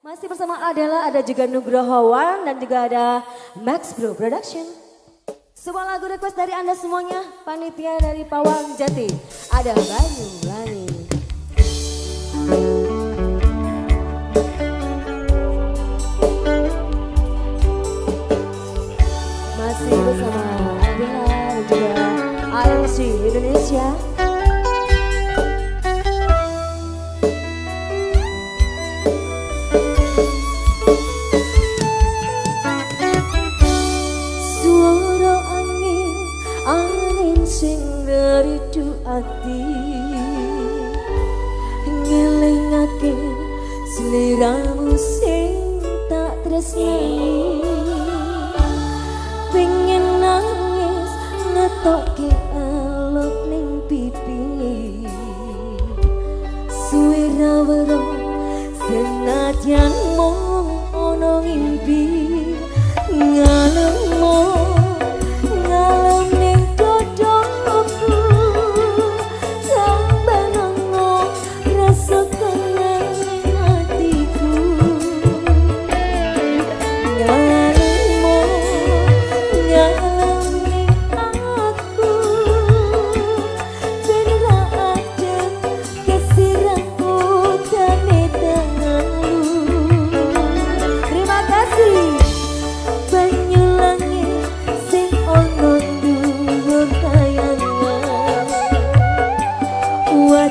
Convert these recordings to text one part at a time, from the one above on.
Masih bersama Adela, ada juga Nugroho Wan dan juga ada Max Bro Production. Sebuah lagu request dari Anda semuanya, panitia dari Pawang Jati. Ada Banyu Lani. Masih bersama Adela dan juga AMC Indonesia. Ati Ngelingake seliramu sing tak tresnani. Pengen nangis ngetoke alok ning pipi. Suwira wero senadyan mong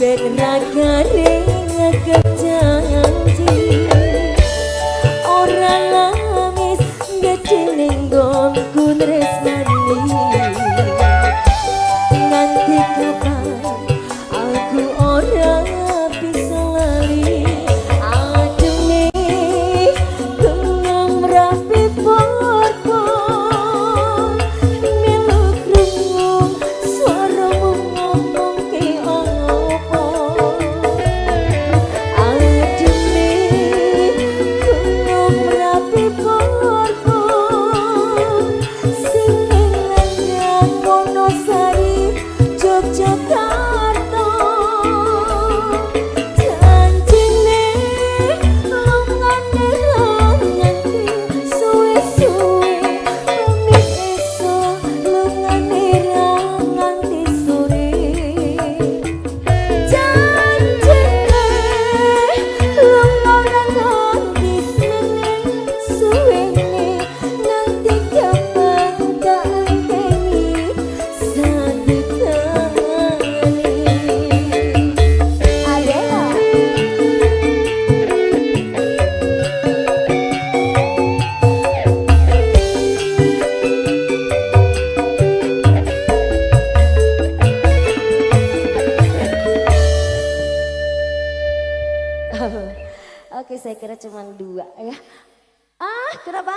ben ragane ngagem janji ora nangis gedhe ning nggonku tresnani saya kira cuma dua ya. Ah kenapa?